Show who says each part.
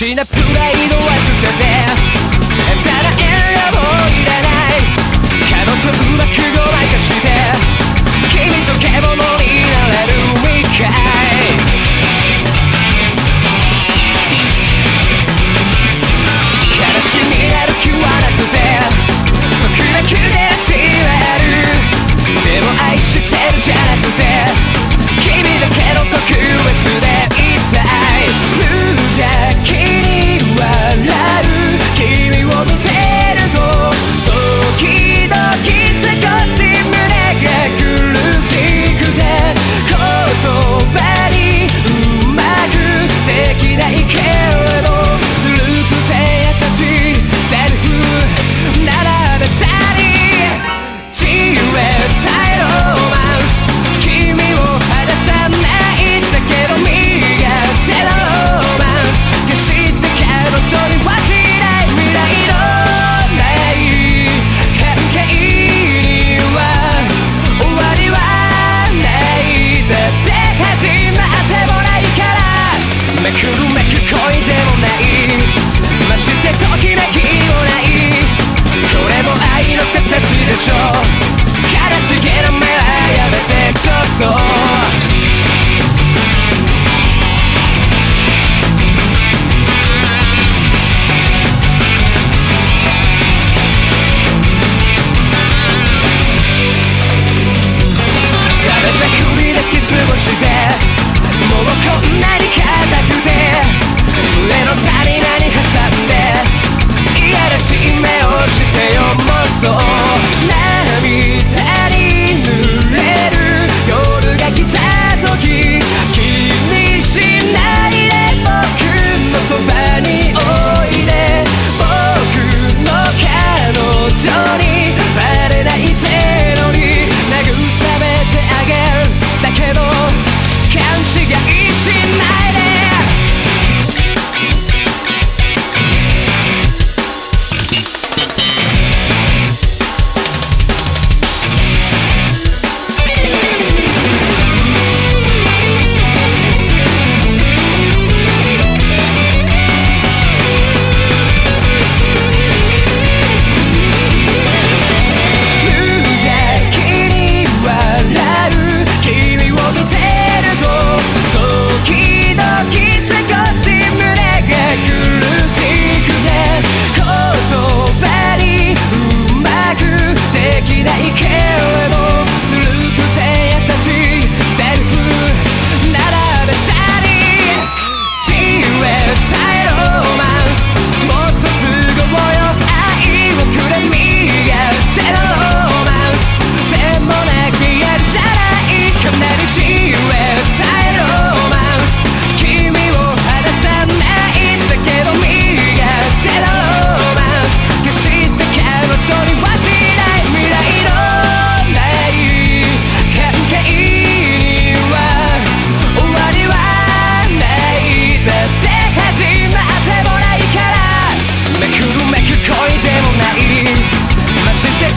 Speaker 1: ちなプライドは捨ててただ選ぼもいらない。彼女うまくごまかして。し J'étais